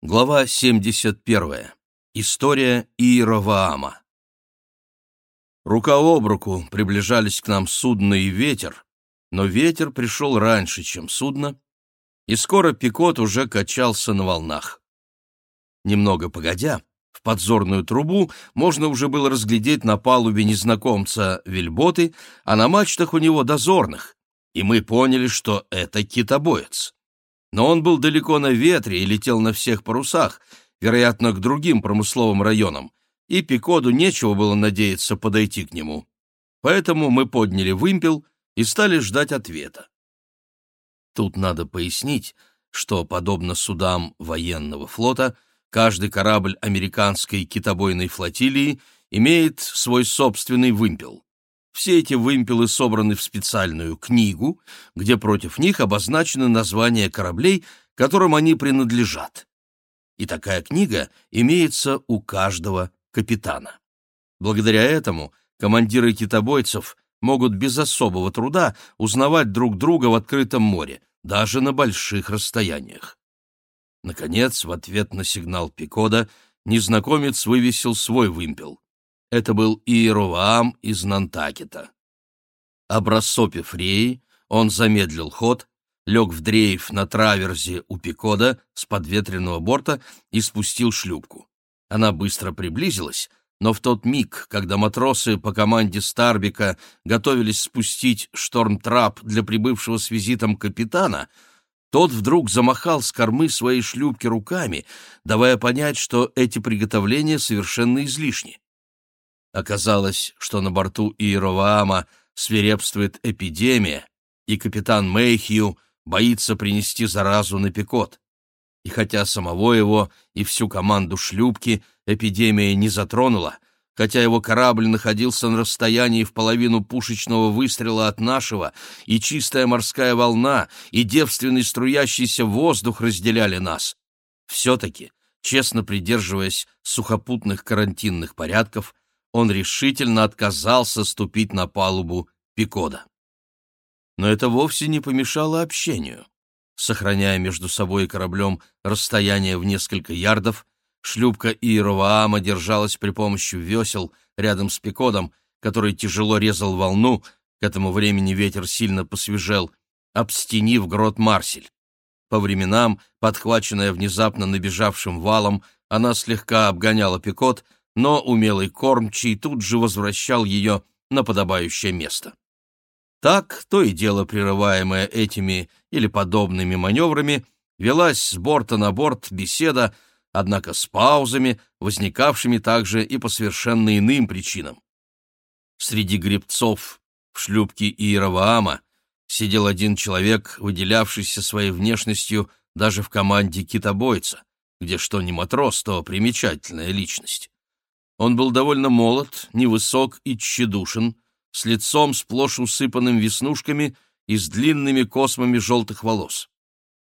Глава 71. История Иероваама. Рука об руку приближались к нам судно и ветер, но ветер пришел раньше, чем судно, и скоро Пикот уже качался на волнах. Немного погодя, в подзорную трубу можно уже было разглядеть на палубе незнакомца вельботы, а на мачтах у него дозорных, и мы поняли, что это китобоец но он был далеко на ветре и летел на всех парусах, вероятно, к другим промысловым районам, и Пикоду нечего было надеяться подойти к нему. Поэтому мы подняли вымпел и стали ждать ответа. Тут надо пояснить, что, подобно судам военного флота, каждый корабль американской китобойной флотилии имеет свой собственный вымпел. Все эти вымпелы собраны в специальную книгу, где против них обозначены названия кораблей, которым они принадлежат. И такая книга имеется у каждого капитана. Благодаря этому командиры китобойцев могут без особого труда узнавать друг друга в открытом море, даже на больших расстояниях. Наконец, в ответ на сигнал Пикода, незнакомец вывесил свой вымпел. Это был Иероваам из Нантакета. Обрассопив реи, он замедлил ход, лег в дрейф на траверзе у Пикода с подветренного борта и спустил шлюпку. Она быстро приблизилась, но в тот миг, когда матросы по команде Старбика готовились спустить шторм-трап для прибывшего с визитом капитана, тот вдруг замахал с кормы своей шлюпки руками, давая понять, что эти приготовления совершенно излишни. Оказалось, что на борту Иероваама свирепствует эпидемия, и капитан Мэйхью боится принести заразу на Пикот. И хотя самого его и всю команду шлюпки эпидемия не затронула, хотя его корабль находился на расстоянии в половину пушечного выстрела от нашего, и чистая морская волна, и девственный струящийся воздух разделяли нас, все-таки, честно придерживаясь сухопутных карантинных порядков, он решительно отказался ступить на палубу Пикода. Но это вовсе не помешало общению. Сохраняя между собой и кораблем расстояние в несколько ярдов, шлюпка Иероваама держалась при помощи весел рядом с Пикодом, который тяжело резал волну, к этому времени ветер сильно посвежел, обстенив грот Марсель. По временам, подхваченная внезапно набежавшим валом, она слегка обгоняла Пикот, но умелый кормчий тут же возвращал ее на подобающее место. Так, то и дело прерываемое этими или подобными маневрами, велась с борта на борт беседа, однако с паузами, возникавшими также и по совершенно иным причинам. Среди гребцов в шлюпке Иероваама сидел один человек, выделявшийся своей внешностью даже в команде китобойца, где что не матрос, то примечательная личность. Он был довольно молод, невысок и тщедушен, с лицом сплошь усыпанным веснушками и с длинными космами желтых волос.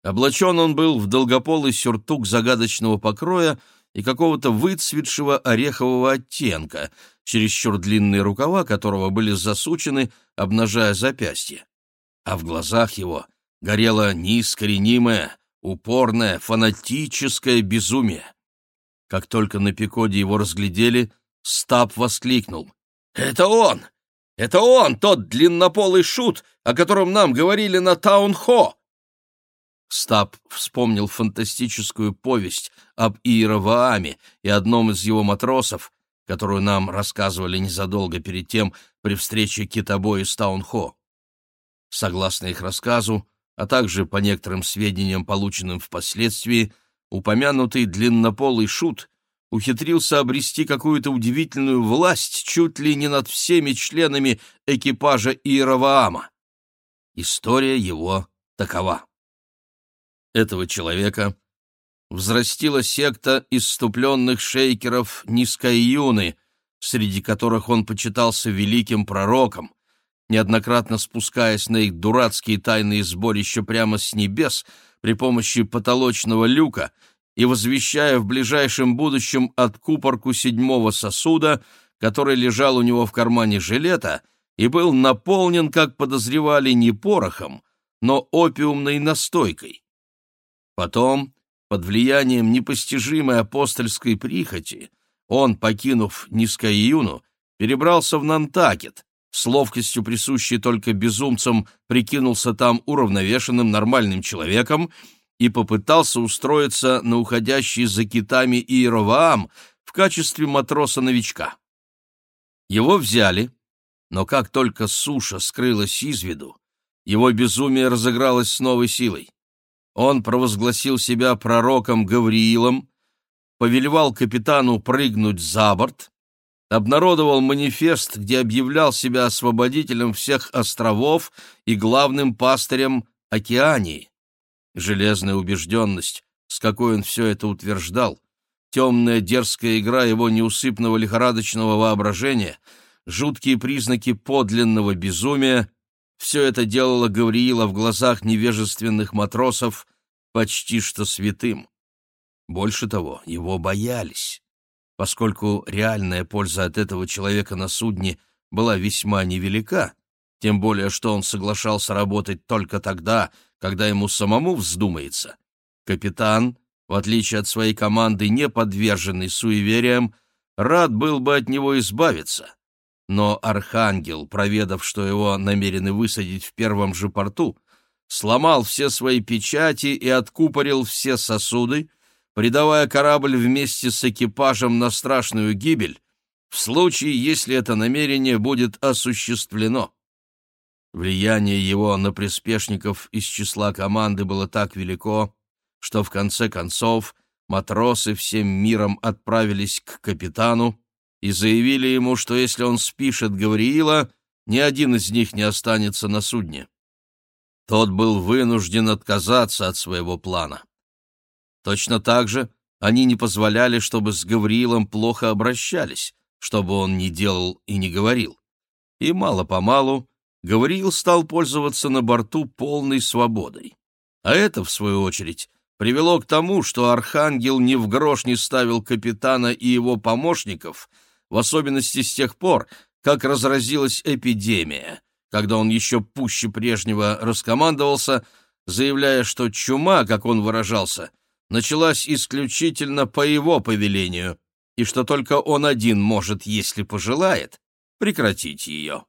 Облачен он был в долгополый сюртук загадочного покроя и какого-то выцветшего орехового оттенка, чересчур длинные рукава которого были засучены, обнажая запястье. А в глазах его горело неискоренимое, упорное, фанатическое безумие. Как только на Пикоде его разглядели, Стаб воскликнул. «Это он! Это он, тот длиннополый шут, о котором нам говорили на Таун-Хо!» Стаб вспомнил фантастическую повесть об Иеровааме и одном из его матросов, которую нам рассказывали незадолго перед тем при встрече китобоя с Таун-Хо. Согласно их рассказу, а также по некоторым сведениям, полученным впоследствии, упомянутый длиннополый шут ухитрился обрести какую-то удивительную власть чуть ли не над всеми членами экипажа Иероваама. История его такова. Этого человека взрастила секта исступленных шейкеров низкой юны, среди которых он почитался великим пророком, неоднократно спускаясь на их дурацкие тайные сборища прямо с небес — при помощи потолочного люка и возвещая в ближайшем будущем откупорку седьмого сосуда, который лежал у него в кармане жилета и был наполнен, как подозревали, не порохом, но опиумной настойкой. Потом под влиянием непостижимой апостольской прихоти, он, покинув Нискаюну, перебрался в Нантакет, с ловкостью присущей только безумцам, прикинулся там уравновешенным нормальным человеком и попытался устроиться на уходящий за китами Иероваам в качестве матроса-новичка. Его взяли, но как только суша скрылась из виду, его безумие разыгралось с новой силой. Он провозгласил себя пророком Гавриилом, повелевал капитану прыгнуть за борт, обнародовал манифест, где объявлял себя освободителем всех островов и главным пастырем Океании. Железная убежденность, с какой он все это утверждал, темная дерзкая игра его неусыпного лихорадочного воображения, жуткие признаки подлинного безумия — все это делало Гавриила в глазах невежественных матросов почти что святым. Больше того, его боялись поскольку реальная польза от этого человека на судне была весьма невелика, тем более что он соглашался работать только тогда, когда ему самому вздумается. Капитан, в отличие от своей команды, не подверженный суевериям, рад был бы от него избавиться. Но Архангел, проведав, что его намерены высадить в первом же порту, сломал все свои печати и откупорил все сосуды, предавая корабль вместе с экипажем на страшную гибель, в случае, если это намерение будет осуществлено. Влияние его на приспешников из числа команды было так велико, что в конце концов матросы всем миром отправились к капитану и заявили ему, что если он спишет Гавриила, ни один из них не останется на судне. Тот был вынужден отказаться от своего плана. Точно так же они не позволяли, чтобы с Гавриилом плохо обращались, чтобы он не делал и не говорил. И мало-помалу Гавриил стал пользоваться на борту полной свободой. А это, в свою очередь, привело к тому, что Архангел ни в грош не ставил капитана и его помощников, в особенности с тех пор, как разразилась эпидемия, когда он еще пуще прежнего раскомандовался, заявляя, что чума, как он выражался, началась исключительно по его повелению, и что только он один может, если пожелает, прекратить ее.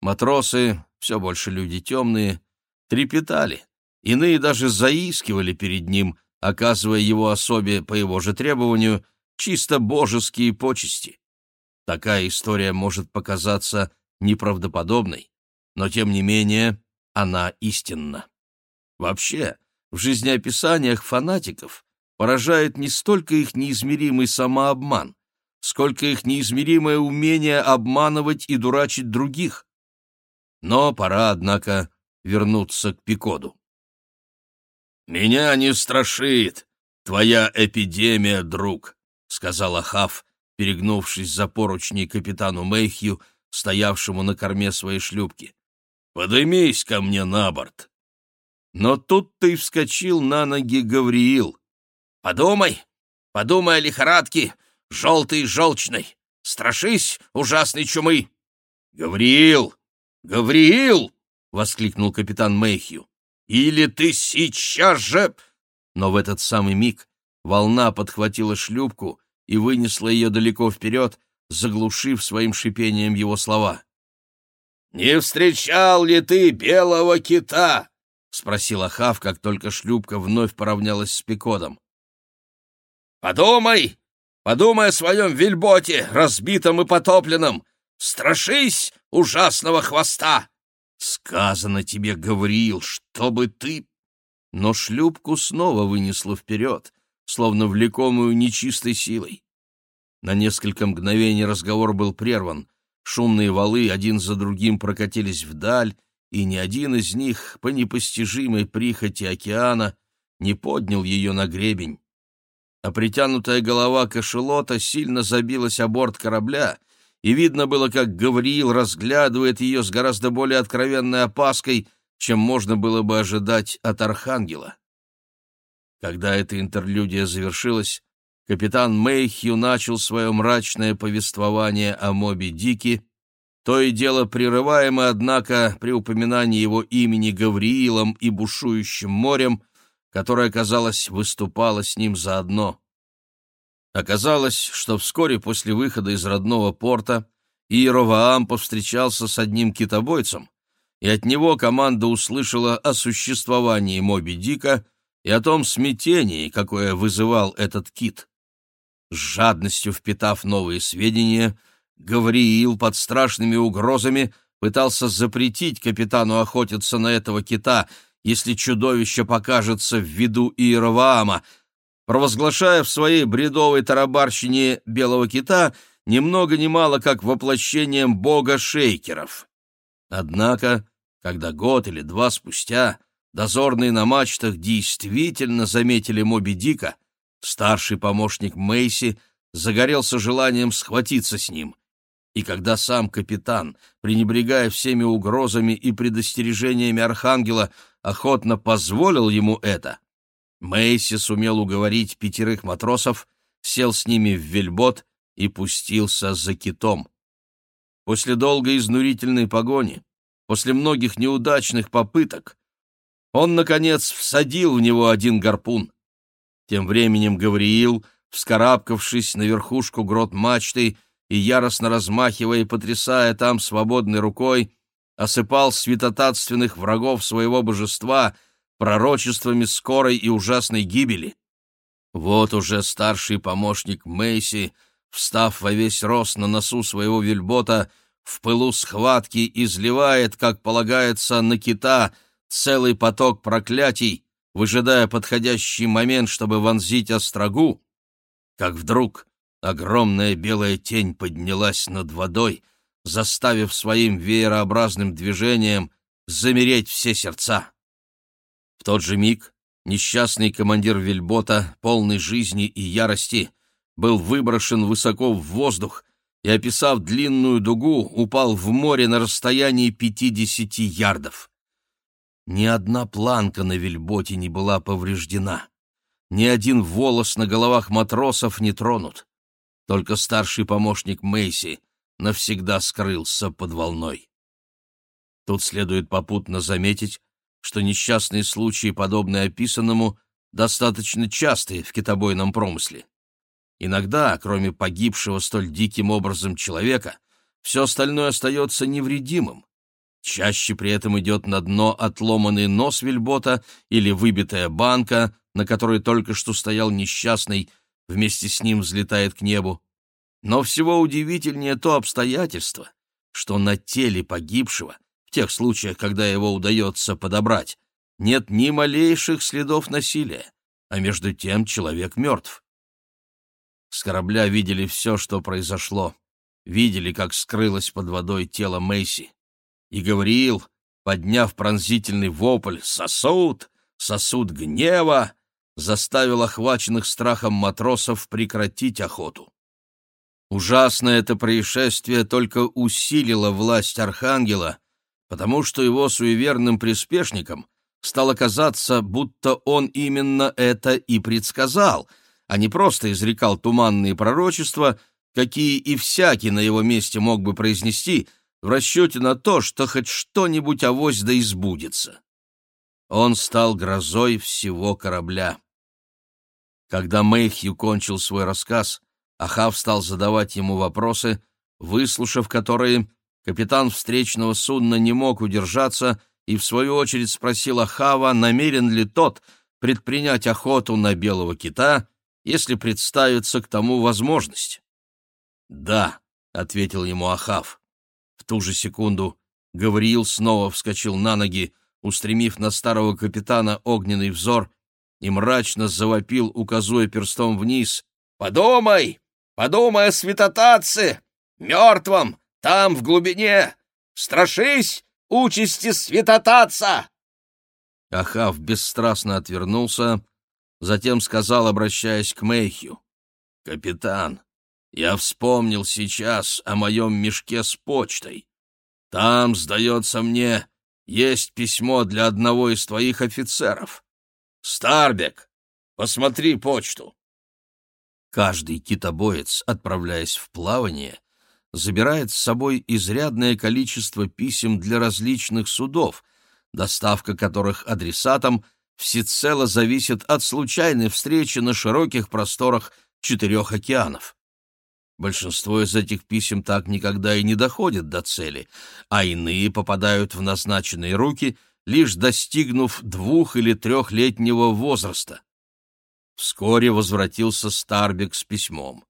Матросы, все больше люди темные, трепетали, иные даже заискивали перед ним, оказывая его особе по его же требованию чисто божеские почести. Такая история может показаться неправдоподобной, но тем не менее она истинна. Вообще, в жизнеописаниях фанатиков поражает не столько их неизмеримый самообман, сколько их неизмеримое умение обманывать и дурачить других. Но пора, однако, вернуться к Пикоду. «Меня не страшит твоя эпидемия, друг», — сказал Ахав, перегнувшись за поручни капитану Мэйхью, стоявшему на корме своей шлюпки. «Подымись ко мне на борт». Но тут-то и вскочил на ноги Гавриил. «Подумай, подумай о лихорадке, желтой и желчной. Страшись ужасной чумы!» «Гавриил! Гавриил!» — воскликнул капитан Мэйхью. «Или ты сейчас же...» Но в этот самый миг волна подхватила шлюпку и вынесла ее далеко вперед, заглушив своим шипением его слова. «Не встречал ли ты белого кита?» — спросил Ахав, как только шлюпка вновь поравнялась с Пикодом. «Подумай! Подумай о своем вельботе, разбитом и потопленном! Страшись ужасного хвоста!» «Сказано тебе, Гавриил, чтобы ты...» Но шлюпку снова вынесло вперед, словно влекомую нечистой силой. На несколько мгновений разговор был прерван. Шумные валы один за другим прокатились вдаль, и ни один из них по непостижимой прихоти океана не поднял ее на гребень. А притянутая голова кашелота сильно забилась о борт корабля, и видно было, как Гавриил разглядывает ее с гораздо более откровенной опаской, чем можно было бы ожидать от архангела. Когда эта интерлюдия завершилась, капитан Мэйхью начал свое мрачное повествование о Моби Дике, то и дело прерываемое, однако, при упоминании его имени Гавриилом и бушующим морем, которая, казалось, выступала с ним заодно. Оказалось, что вскоре после выхода из родного порта Иеровоам повстречался с одним китобойцем, и от него команда услышала о существовании Моби Дика и о том смятении, какое вызывал этот кит. С жадностью впитав новые сведения, Гавриил под страшными угрозами пытался запретить капитану охотиться на этого кита, если чудовище покажется в виду Иероваама, провозглашая в своей бредовой тарабарщине белого кита ни много ни мало как воплощением бога шейкеров. Однако когда год или два спустя дозорные на мачтах действительно заметили Моби Дика, старший помощник Мейси загорелся желанием схватиться с ним. И когда сам капитан, пренебрегая всеми угрозами и предостережениями Архангела, охотно позволил ему это, Мейси сумел уговорить пятерых матросов, сел с ними в вельбот и пустился за китом. После долгой изнурительной погони после многих неудачных попыток, он, наконец, всадил в него один гарпун. Тем временем Гавриил, вскарабкавшись на верхушку грот мачты и яростно размахивая и потрясая там свободной рукой, осыпал святотатственных врагов своего божества пророчествами скорой и ужасной гибели. Вот уже старший помощник Мейси, встав во весь рост на носу своего вельбота, в пылу схватки изливает, как полагается, на кита целый поток проклятий, выжидая подходящий момент, чтобы вонзить острогу, как вдруг огромная белая тень поднялась над водой, заставив своим веерообразным движением замереть все сердца. В тот же миг несчастный командир вельбота, полный жизни и ярости, был выброшен высоко в воздух, и, описав длинную дугу, упал в море на расстоянии пятидесяти ярдов. Ни одна планка на вельботе не была повреждена. Ни один волос на головах матросов не тронут. Только старший помощник Мейси навсегда скрылся под волной. Тут следует попутно заметить, что несчастные случаи, подобные описанному, достаточно частые в китобойном промысле. Иногда, кроме погибшего столь диким образом человека, все остальное остается невредимым. Чаще при этом идет на дно отломанный нос вельбота или выбитая банка, на которой только что стоял несчастный, вместе с ним взлетает к небу. Но всего удивительнее то обстоятельство, что на теле погибшего, в тех случаях, когда его удается подобрать, нет ни малейших следов насилия, а между тем человек мертв. С корабля видели все, что произошло. Видели, как скрылось под водой тело Мэйси. И Гавриил, подняв пронзительный вопль «Сосуд! Сосуд гнева!», заставил охваченных страхом матросов прекратить охоту. Ужасное это происшествие только усилило власть Архангела, потому что его суеверным приспешникам стало казаться, будто он именно это и предсказал — а не просто изрекал туманные пророчества, какие и всякий на его месте мог бы произнести, в расчете на то, что хоть что-нибудь авось да избудется. Он стал грозой всего корабля. Когда Мэйхью кончил свой рассказ, Ахав стал задавать ему вопросы, выслушав которые, капитан встречного судна не мог удержаться и, в свою очередь, спросил Ахава, намерен ли тот предпринять охоту на белого кита если представится к тому возможность. «Да», — ответил ему Ахав. В ту же секунду Гавриил снова вскочил на ноги, устремив на старого капитана огненный взор, и мрачно завопил, указуя перстом вниз. «Подумай! Подумай о святотатце! Мертвом! Там, в глубине! Страшись участи святотатца!» Ахав бесстрастно отвернулся, Затем сказал, обращаясь к Мэйхью, «Капитан, я вспомнил сейчас о моем мешке с почтой. Там, сдается мне, есть письмо для одного из твоих офицеров. Старбек, посмотри почту». Каждый китобоец, отправляясь в плавание, забирает с собой изрядное количество писем для различных судов, доставка которых адресатам всецело зависит от случайной встречи на широких просторах четырех океанов. Большинство из этих писем так никогда и не доходит до цели, а иные попадают в назначенные руки, лишь достигнув двух- или трехлетнего возраста. Вскоре возвратился Старбек с письмом.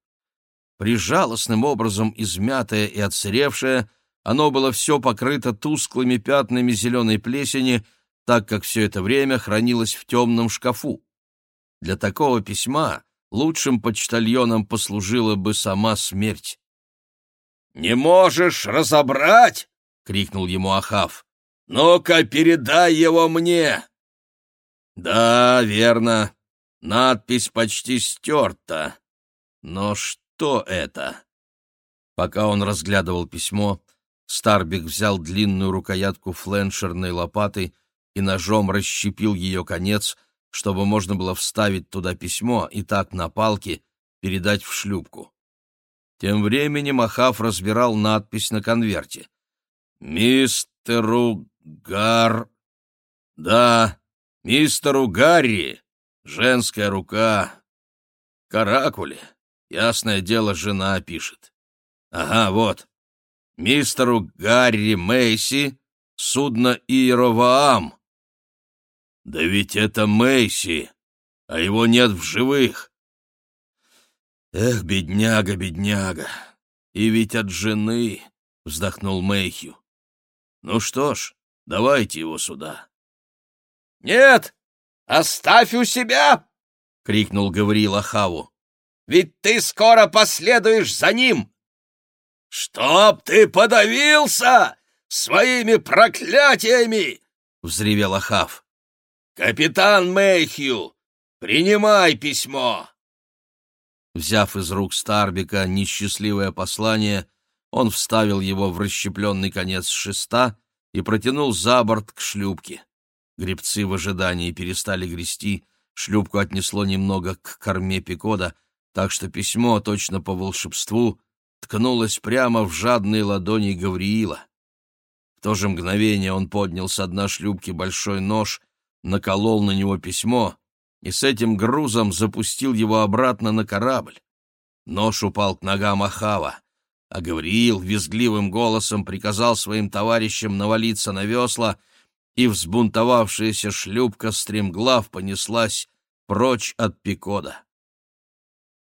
Прижалостным образом измятое и отсыревшее, оно было все покрыто тусклыми пятнами зеленой плесени, так как все это время хранилось в темном шкафу. Для такого письма лучшим почтальоном послужила бы сама смерть. «Не можешь разобрать?» — крикнул ему Ахав. «Ну-ка, передай его мне!» «Да, верно. Надпись почти стерта. Но что это?» Пока он разглядывал письмо, Старбик взял длинную рукоятку фленшерной лопаты и ножом расщепил ее конец, чтобы можно было вставить туда письмо и так на палке передать в шлюпку. Тем временем Ахав разбирал надпись на конверте. «Мистеру Гар...» «Да, мистеру Гарри. Женская рука. Каракули. Ясное дело, жена пишет. Ага, вот. Мистеру Гарри Мейси, судно Иероваам. Да ведь это Мэйси, а его нет в живых. Эх, бедняга, бедняга, и ведь от жены, — вздохнул Мэйхью. Ну что ж, давайте его сюда. — Нет, оставь у себя! — крикнул Гавриил Ахаву. — Ведь ты скоро последуешь за ним! — Чтоб ты подавился своими проклятиями! — взревел Ахав. «Капитан Мэйхью, принимай письмо!» Взяв из рук Старбика несчастливое послание, он вставил его в расщепленный конец шеста и протянул за борт к шлюпке. Гребцы в ожидании перестали грести, шлюпку отнесло немного к корме Пикода, так что письмо, точно по волшебству, ткнулось прямо в жадные ладони Гавриила. В то же мгновение он поднял с дна шлюпки большой нож — наколол на него письмо и с этим грузом запустил его обратно на корабль. Нож упал к ногам Ахава, а Гавриил визгливым голосом приказал своим товарищам навалиться на весла, и взбунтовавшаяся шлюпка стремглав понеслась прочь от Пикода.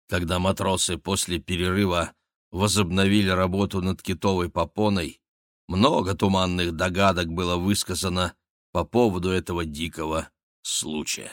Когда матросы после перерыва возобновили работу над китовой попоной, много туманных догадок было высказано по поводу этого дикого случая.